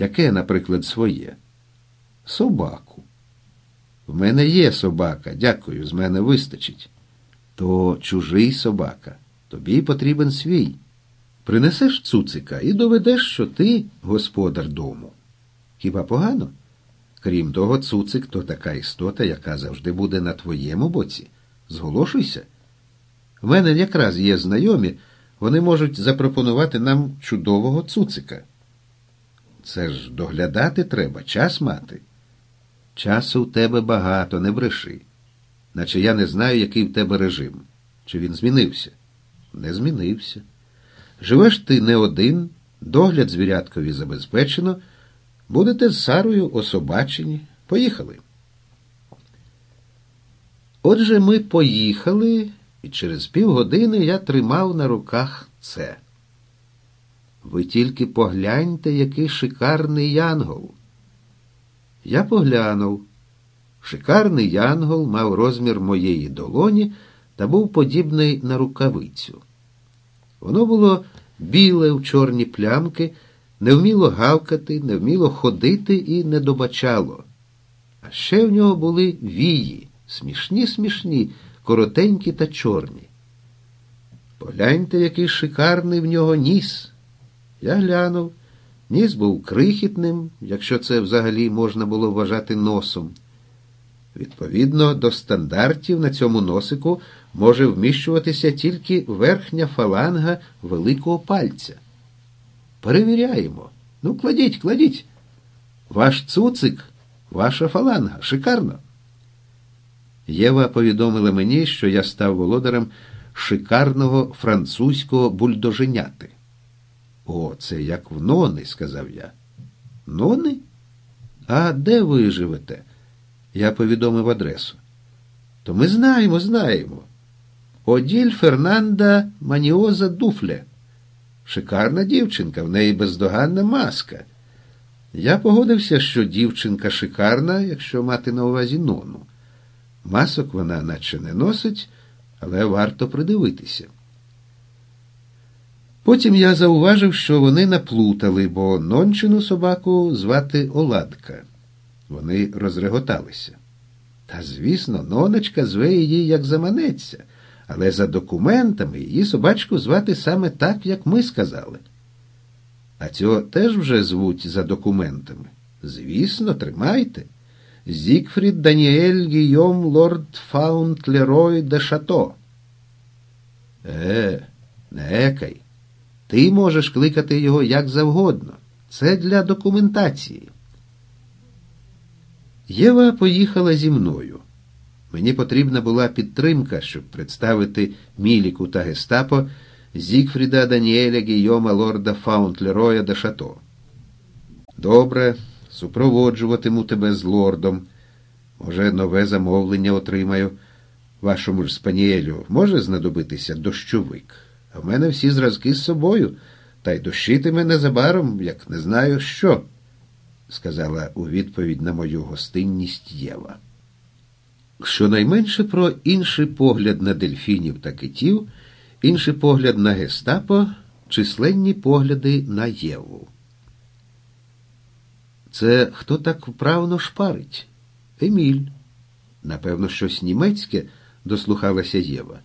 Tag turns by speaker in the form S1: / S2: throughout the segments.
S1: Яке, наприклад, своє? Собаку. В мене є собака, дякую, з мене вистачить. То чужий собака. Тобі потрібен свій. Принесеш цуцика і доведеш, що ти господар дому. Хіба погано? Крім того, цуцик то така істота, яка завжди буде на твоєму боці. Зголошуйся. В мене якраз є знайомі, вони можуть запропонувати нам чудового цуцика. Це ж доглядати треба, час мати. Часу в тебе багато, не бреши. Наче я не знаю, який в тебе режим. Чи він змінився? Не змінився. Живеш ти не один, догляд звіряткові забезпечено, будете з Сарою особачені. Поїхали. Отже, ми поїхали, і через півгодини я тримав на руках це. Ви тільки погляньте, який шикарний янгол. Я поглянув. Шикарний янгол мав розмір моєї долоні та був подібний на рукавицю. Воно було біле в чорні плямки, не вміло гавкати, не вміло ходити і не добачало. А ще в нього були вії, смішні, смішні, коротенькі та чорні. Погляньте, який шикарний в нього ніс. Я глянув. Ніс був крихітним, якщо це взагалі можна було вважати носом. Відповідно до стандартів на цьому носику може вміщуватися тільки верхня фаланга великого пальця. Перевіряємо. Ну, кладіть, кладіть. Ваш цуцик, ваша фаланга. Шикарно. Єва повідомила мені, що я став володарем шикарного французького бульдоженяти. О, це як в нони, сказав я. Нони? А де ви живете? Я повідомив адресу. То ми знаємо, знаємо. Оділь Фернанда Маніоза Дуфле. Шикарна дівчинка, в неї бездоганна маска. Я погодився, що дівчинка шикарна, якщо мати на увазі нону. Масок вона наче не носить, але варто придивитися. Потім я зауважив, що вони наплутали, бо нончину собаку звати Оладка. Вони розреготалися. Та, звісно, ноночка зве її, як заманеться, але за документами її собачку звати саме так, як ми сказали. А цього теж вже звуть за документами. Звісно, тримайте. Зігфрід Даніель Гійом Лорд Фаунтлерой де Шато. Е, не екай. Ти можеш кликати його як завгодно. Це для документації. Єва поїхала зі мною. Мені потрібна була підтримка, щоб представити Міліку та Гестапо Зігфріда Даніеля Гійома Лорда Фаунтлероя де Шато. Добре, супроводжуватиму тебе з лордом. Може, нове замовлення отримаю. Вашому ж спаніелю може знадобитися дощовик. В мене всі зразки з собою, та й дощитиме незабаром, як не знаю що, сказала у відповідь на мою гостинність Єва. Щонайменше про інший погляд на дельфінів та китів, інший погляд на гестапо, численні погляди на Єву. Це хто так вправно шпарить? Еміль. Напевно, щось німецьке, дослухалася Єва.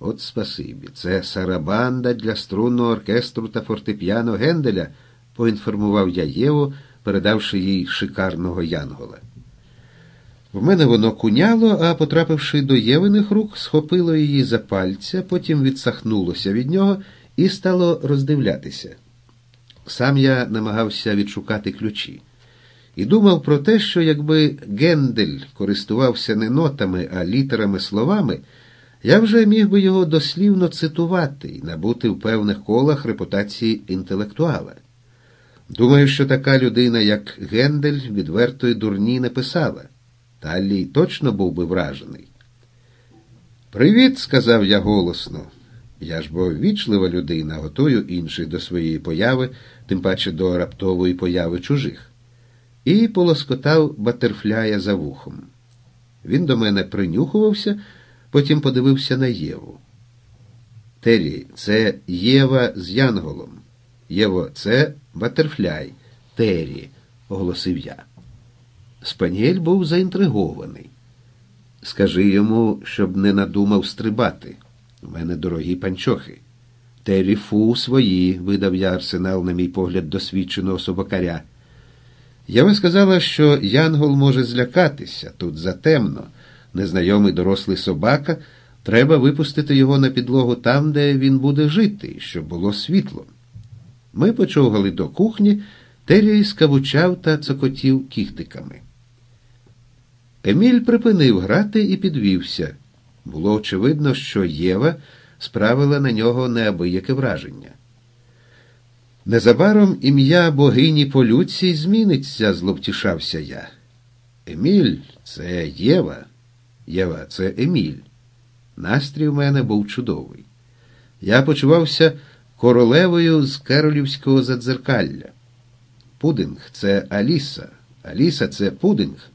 S1: От спасибі, це сарабанда для струнного оркестру та фортепіано Генделя, поінформував я Єву, передавши їй шикарного янгола. В мене воно куняло, а, потрапивши до Євиних рук, схопило її за пальця, потім відсахнулося від нього і стало роздивлятися. Сам я намагався відшукати ключі. І думав про те, що якби Гендель користувався не нотами, а літерами словами. Я вже міг би його дослівно цитувати і набути в певних колах репутації інтелектуала. Думаю, що така людина, як Гендель, відвертої дурні не писала. Таллій точно був би вражений. Привіт, сказав я голосно. Я ж бо вічлива людина, готую інших до своєї появи, тим паче до раптової появи чужих. І полоскотав батерфляя за вухом. Він до мене принюхувався. Потім подивився на Єву. Террі, це Єва з Янголом. Єво, це Батерфляй. Террі, оголосив я. Спаніель був заінтригований. Скажи йому, щоб не надумав стрибати. У мене дорогі панчохи. Террі фу свої, видав я арсенал, на мій погляд, досвідченого собакаря. Я би сказала, що Янгол може злякатися тут затемно. Незнайомий дорослий собака, треба випустити його на підлогу там, де він буде жити, щоб було світло. Ми почовгали до кухні, Террій скавучав та цокотів кіхтиками. Еміль припинив грати і підвівся. Було очевидно, що Єва справила на нього неабияке враження. Незабаром ім'я богині полюції зміниться, зловтішався я. Еміль це Єва. Єва, це Еміль. Настрій у мене був чудовий. Я почувався королевою з Керолівського задзеркалля. Пудинг це Аліса. Аліса це пудинг.